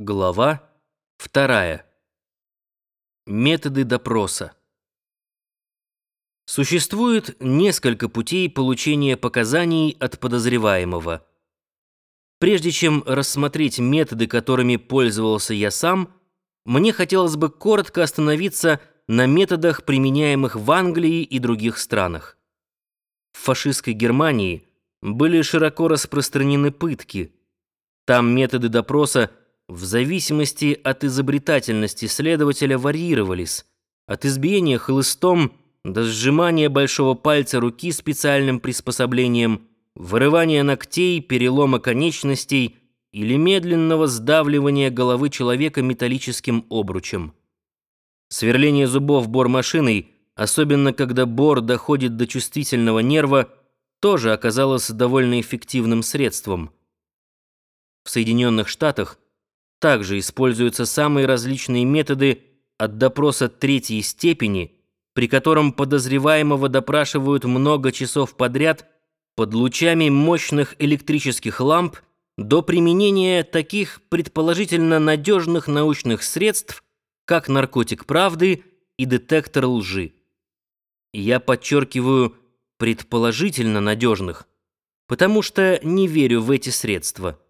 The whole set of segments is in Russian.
Глава вторая. Методы допроса. Существует несколько путей получения показаний от подозреваемого. Прежде чем рассмотреть методы, которыми пользовался я сам, мне хотелось бы коротко остановиться на методах, применяемых в Англии и других странах. В фашистской Германии были широко распространены пытки. Там методы допроса – в зависимости от изобретательности следователя варьировались, от избиения хлыстом до сжимания большого пальца руки специальным приспособлением, вырывания ногтей, перелома конечностей или медленного сдавливания головы человека металлическим обручем. Сверление зубов бормашиной, особенно когда бор доходит до чувствительного нерва, тоже оказалось довольно эффективным средством. В Соединенных Штатах также используются самые различные методы от допроса третьей степени, при котором подозреваемого допрашивают много часов подряд под лучами мощных электрических ламп до применения таких предположительно надежных научных средств, как наркотик правды и детектор лжи. Я подчеркиваю предположительно надежных, потому что не верю в эти средства.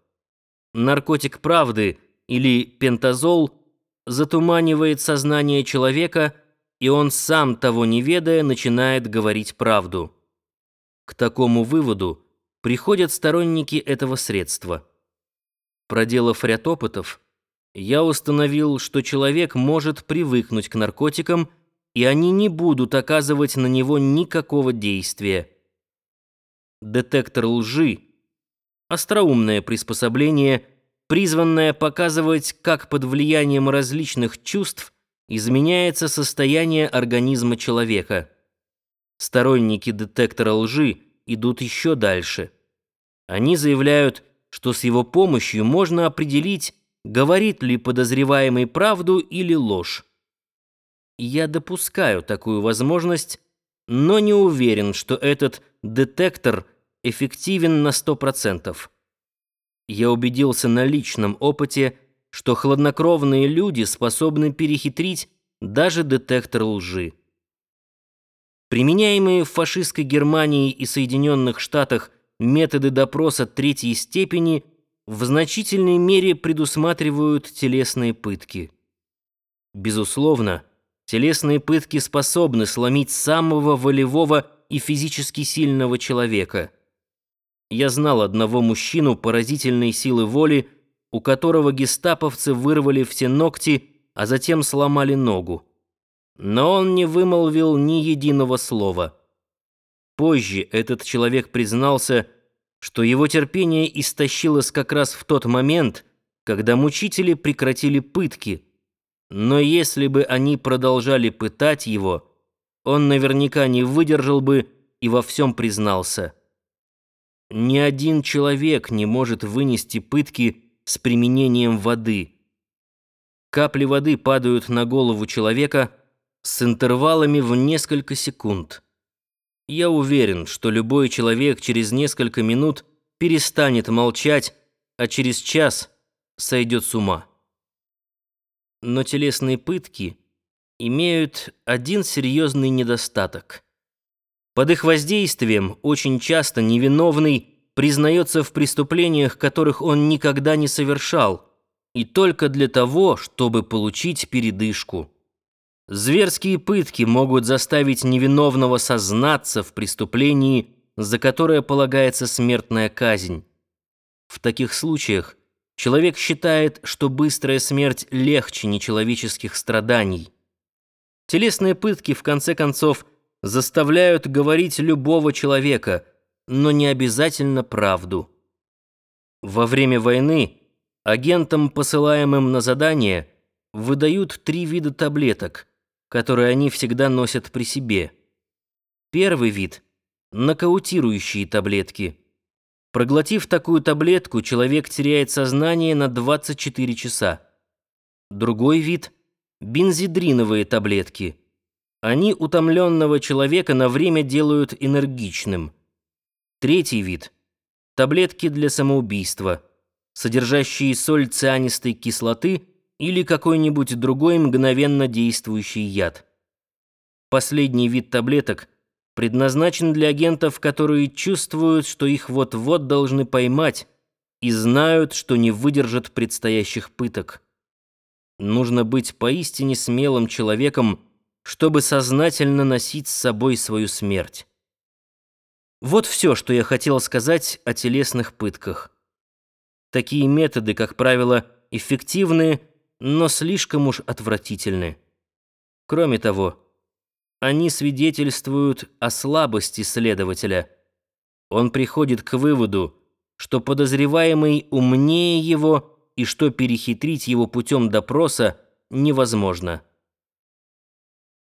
Наркотик правды – или пентазол затуманивает сознание человека, и он сам того не ведая начинает говорить правду. К такому выводу приходят сторонники этого средства. Проделав ряд опытов, я установил, что человек может привыкнуть к наркотикам, и они не будут оказывать на него никакого действия. Детектор лжи – остроумное приспособление – призванная показывать, как под влиянием различных чувств изменяется состояние организма человека. Сторонники детектора лжи идут еще дальше. Они заявляют, что с его помощью можно определить, говорит ли подозреваемый правду или ложь. Я допускаю такую возможность, но не уверен, что этот детектор эффективен на 100% я убедился на личном опыте, что хладнокровные люди способны перехитрить даже детектор лжи. Применяемые в фашистской Германии и Соединенных Штатах методы допроса третьей степени в значительной мере предусматривают телесные пытки. Безусловно, телесные пытки способны сломить самого волевого и физически сильного человека – я знал одного мужчину поразительной силы воли, у которого гестаповцы вырвали все ногти, а затем сломали ногу. Но он не вымолвил ни единого слова. Позже этот человек признался, что его терпение истощилось как раз в тот момент, когда мучители прекратили пытки. Но если бы они продолжали пытать его, он наверняка не выдержал бы и во всем признался. Ни один человек не может вынести пытки с применением воды. Капли воды падают на голову человека с интервалами в несколько секунд. Я уверен, что любой человек через несколько минут перестанет молчать, а через час сойдет с ума. Но телесные пытки имеют один серьезный недостаток – под их воздействием очень часто невиновный признается в преступлениях, которых он никогда не совершал, и только для того, чтобы получить передышку. Зверские пытки могут заставить невиновного сознаться в преступлении, за которое полагается смертная казнь. В таких случаях человек считает, что быстрая смерть легче нечеловеческих страданий. Телесные пытки, в конце концов, заставляют говорить любого человека, но не обязательно правду. Во время войны агентам, посылаемым на задание, выдают три вида таблеток, которые они всегда носят при себе. Первый вид – нокаутирующие таблетки. Проглотив такую таблетку, человек теряет сознание на 24 часа. Другой вид – бензидриновые таблетки – они утомленного человека на время делают энергичным. Третий вид – таблетки для самоубийства. содержащие соль цианистой кислоты или какой-нибудь другой мгновенно действующий яд. Последний вид таблеток предназначен для агентов, которые чувствуют, что их вот-вот должны поймать, и знают, что не выдержат предстоящих пыток. Нужно быть поистине смелым человеком, чтобы сознательно носить с собой свою смерть. Вот все, что я хотел сказать о телесных пытках. Такие методы, как правило, эффективны, но слишком уж отвратительны. Кроме того, они свидетельствуют о слабости следователя. Он приходит к выводу, что подозреваемый умнее его и что перехитрить его путем допроса невозможно.